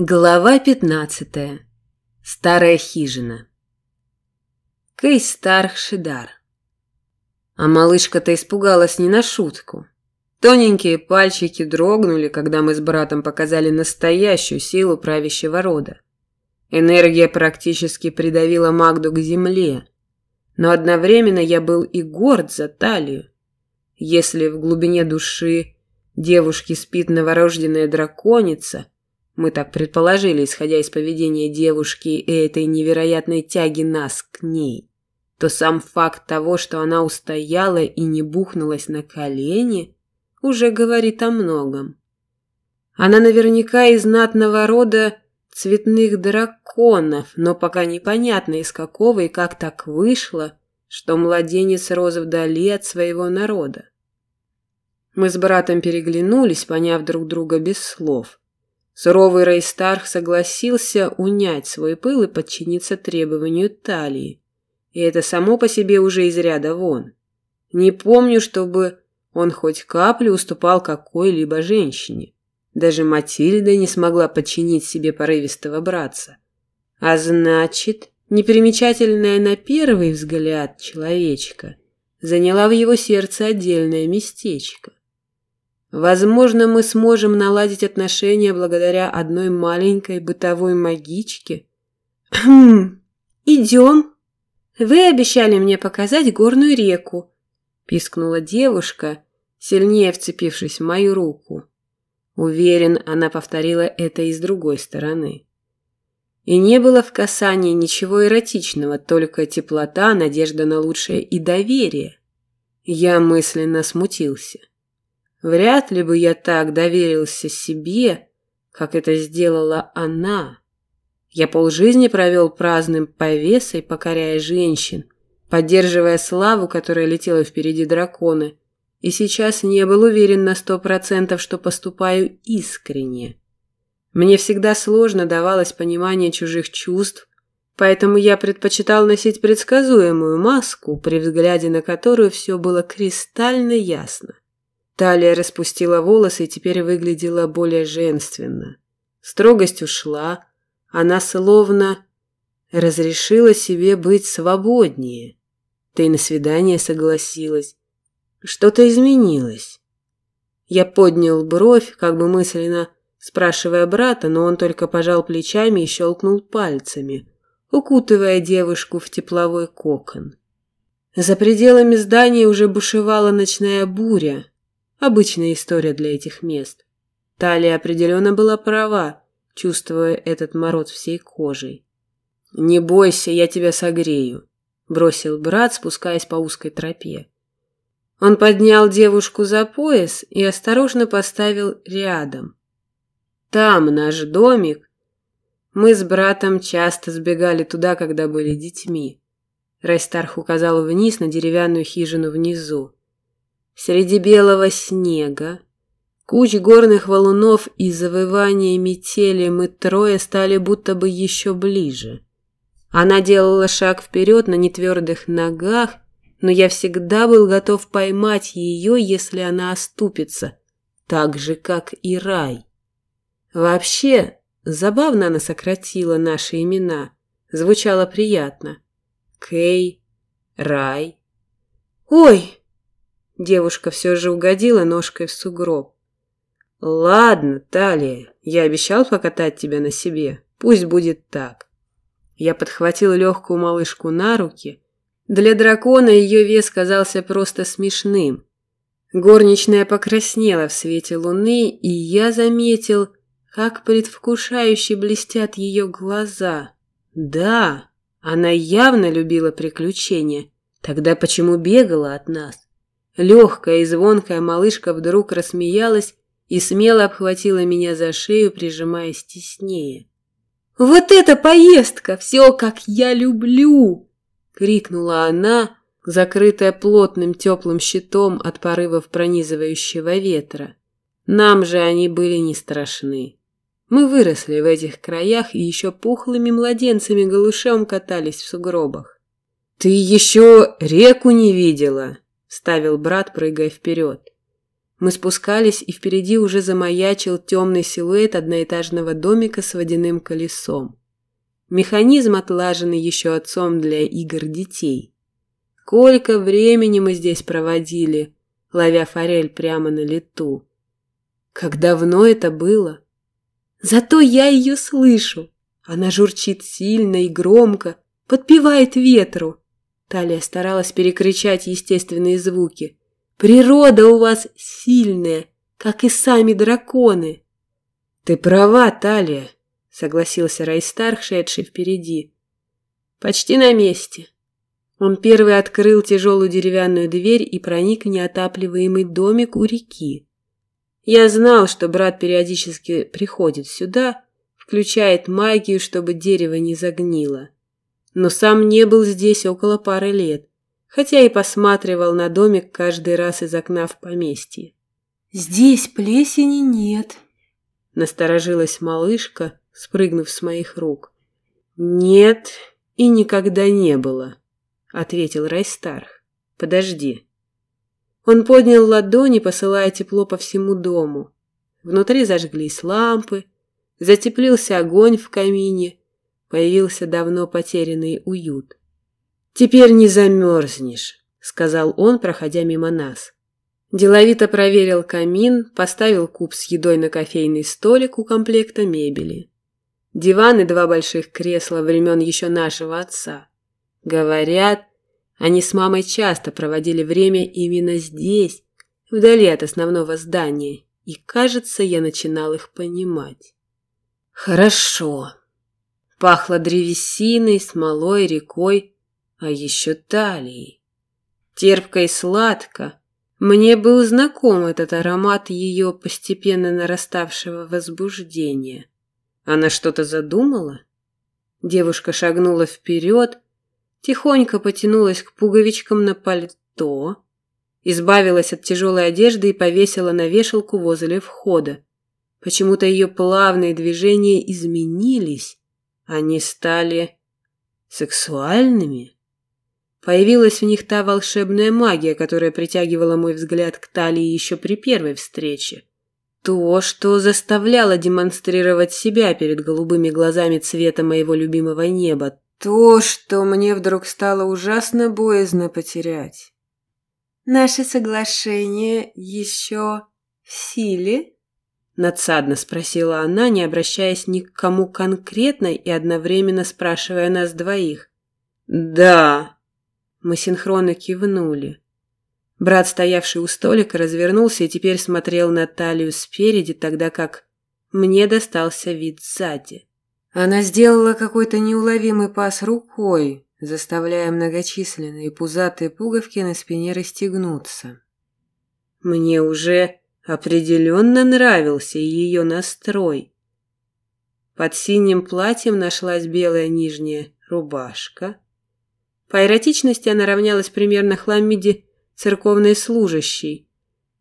Глава пятнадцатая. Старая хижина. Кейстар Шидар. А малышка-то испугалась не на шутку. Тоненькие пальчики дрогнули, когда мы с братом показали настоящую силу правящего рода. Энергия практически придавила Магду к земле, но одновременно я был и горд за талию. Если в глубине души девушки спит новорожденная драконица – мы так предположили, исходя из поведения девушки и этой невероятной тяги нас к ней. То сам факт того, что она устояла и не бухнулась на колени, уже говорит о многом. Она наверняка из знатного рода цветных драконов, но пока непонятно из какого и как так вышло, что младенец рос вдали от своего народа. Мы с братом переглянулись, поняв друг друга без слов. Суровый Рейстарх согласился унять свой пыл и подчиниться требованию талии. И это само по себе уже из ряда вон. Не помню, чтобы он хоть каплю уступал какой-либо женщине. Даже Матильда не смогла подчинить себе порывистого братца. А значит, непримечательная на первый взгляд человечка заняла в его сердце отдельное местечко. Возможно, мы сможем наладить отношения благодаря одной маленькой бытовой магичке. Хм, идем. Вы обещали мне показать горную реку, пискнула девушка, сильнее вцепившись в мою руку. Уверен, она повторила это и с другой стороны. И не было в касании ничего эротичного, только теплота, надежда на лучшее и доверие. Я мысленно смутился. Вряд ли бы я так доверился себе, как это сделала она. Я полжизни провел праздным повесой, покоряя женщин, поддерживая славу, которая летела впереди дракона, и сейчас не был уверен на сто процентов, что поступаю искренне. Мне всегда сложно давалось понимание чужих чувств, поэтому я предпочитал носить предсказуемую маску, при взгляде на которую все было кристально ясно. Талия распустила волосы и теперь выглядела более женственно. Строгость ушла, она словно разрешила себе быть свободнее. Ты и на свидание согласилась. Что-то изменилось. Я поднял бровь, как бы мысленно спрашивая брата, но он только пожал плечами и щелкнул пальцами, укутывая девушку в тепловой кокон. За пределами здания уже бушевала ночная буря, Обычная история для этих мест. Талия определенно была права, чувствуя этот мороз всей кожей. «Не бойся, я тебя согрею», – бросил брат, спускаясь по узкой тропе. Он поднял девушку за пояс и осторожно поставил рядом. «Там наш домик. Мы с братом часто сбегали туда, когда были детьми». Райстарх указал вниз на деревянную хижину внизу. Среди белого снега, куч горных валунов и завывания метели мы трое стали будто бы еще ближе. Она делала шаг вперед на нетвердых ногах, но я всегда был готов поймать ее, если она оступится, так же, как и рай. Вообще, забавно она сократила наши имена. Звучало приятно. Кей, Рай. «Ой!» Девушка все же угодила ножкой в сугроб. «Ладно, Талия, я обещал покатать тебя на себе. Пусть будет так». Я подхватил легкую малышку на руки. Для дракона ее вес казался просто смешным. Горничная покраснела в свете луны, и я заметил, как предвкушающе блестят ее глаза. Да, она явно любила приключения. Тогда почему бегала от нас? Легкая и звонкая малышка вдруг рассмеялась и смело обхватила меня за шею, прижимаясь теснее. «Вот это поездка! Все, как я люблю!» — крикнула она, закрытая плотным теплым щитом от порывов пронизывающего ветра. Нам же они были не страшны. Мы выросли в этих краях и еще пухлыми младенцами голышом катались в сугробах. «Ты еще реку не видела!» – ставил брат, прыгая вперед. Мы спускались, и впереди уже замаячил темный силуэт одноэтажного домика с водяным колесом. Механизм, отлаженный еще отцом для игр детей. Сколько времени мы здесь проводили, ловя форель прямо на лету. Как давно это было? Зато я ее слышу. Она журчит сильно и громко, подпевает ветру. Талия старалась перекричать естественные звуки. Природа у вас сильная, как и сами драконы. Ты права, Талия, согласился Райстар, шедший впереди. Почти на месте. Он первый открыл тяжелую деревянную дверь и проник в неотапливаемый домик у реки. Я знал, что брат периодически приходит сюда, включает магию, чтобы дерево не загнило. Но сам не был здесь около пары лет, хотя и посматривал на домик каждый раз из окна в поместье. «Здесь плесени нет», — насторожилась малышка, спрыгнув с моих рук. «Нет и никогда не было», — ответил Райстарх. «Подожди». Он поднял ладони, посылая тепло по всему дому. Внутри зажглись лампы, затеплился огонь в камине, появился давно потерянный уют. «Теперь не замерзнешь», — сказал он, проходя мимо нас. Деловито проверил камин, поставил куб с едой на кофейный столик у комплекта мебели. Диван и два больших кресла времен еще нашего отца. Говорят, они с мамой часто проводили время именно здесь, вдали от основного здания, и, кажется, я начинал их понимать. Хорошо. Пахло древесиной, смолой, рекой, а еще талией. Терпко и сладко. Мне был знаком этот аромат ее постепенно нараставшего возбуждения. Она что-то задумала? Девушка шагнула вперед, тихонько потянулась к пуговичкам на пальто, избавилась от тяжелой одежды и повесила на вешалку возле входа. Почему-то ее плавные движения изменились, они стали сексуальными. Появилась в них та волшебная магия, которая притягивала мой взгляд к талии еще при первой встрече. То, что заставляло демонстрировать себя перед голубыми глазами цвета моего любимого неба. То, что мне вдруг стало ужасно боязно потерять. «Наше соглашение еще в силе?» Надсадно спросила она, не обращаясь ни к кому конкретно и одновременно спрашивая нас двоих. «Да», мы синхронно кивнули. Брат, стоявший у столика, развернулся и теперь смотрел на талию спереди, тогда как мне достался вид сзади. Она сделала какой-то неуловимый пас рукой, заставляя многочисленные пузатые пуговки на спине расстегнуться. Мне уже определенно нравился ее настрой. Под синим платьем нашлась белая нижняя рубашка, по эротичности она равнялась примерно Хламиде церковной служащей.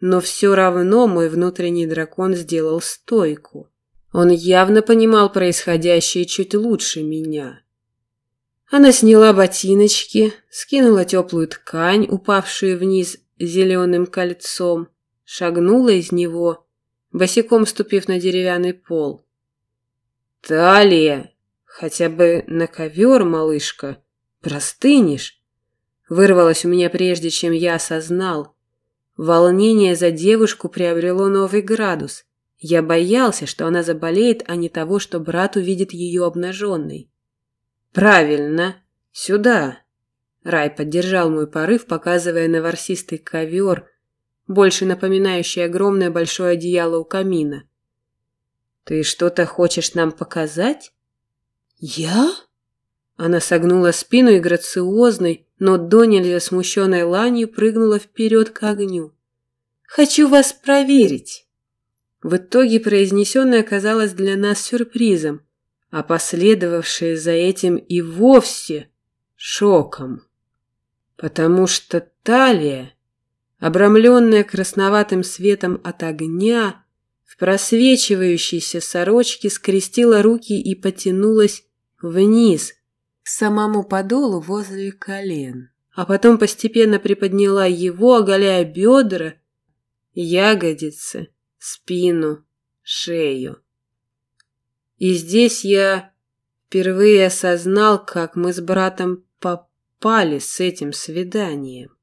Но все равно мой внутренний дракон сделал стойку. Он явно понимал происходящее чуть лучше меня. Она сняла ботиночки, скинула теплую ткань, упавшую вниз зеленым кольцом, шагнула из него, босиком ступив на деревянный пол. «Талия! Хотя бы на ковер, малышка!» «Простынешь?» Вырвалось у меня прежде, чем я осознал. Волнение за девушку приобрело новый градус. Я боялся, что она заболеет, а не того, что брат увидит ее обнаженной. «Правильно. Сюда!» Рай поддержал мой порыв, показывая на ворсистый ковер, больше напоминающий огромное большое одеяло у камина. «Ты что-то хочешь нам показать?» «Я?» Она согнула спину и грациозной, но до нельзя смущенной ланью прыгнула вперед к огню. «Хочу вас проверить!» В итоге произнесенное оказалось для нас сюрпризом, а последовавшее за этим и вовсе шоком. Потому что талия, обрамленная красноватым светом от огня, в просвечивающейся сорочке скрестила руки и потянулась вниз – к самому подолу возле колен, а потом постепенно приподняла его, оголяя бедра, ягодицы, спину, шею. И здесь я впервые осознал, как мы с братом попали с этим свиданием.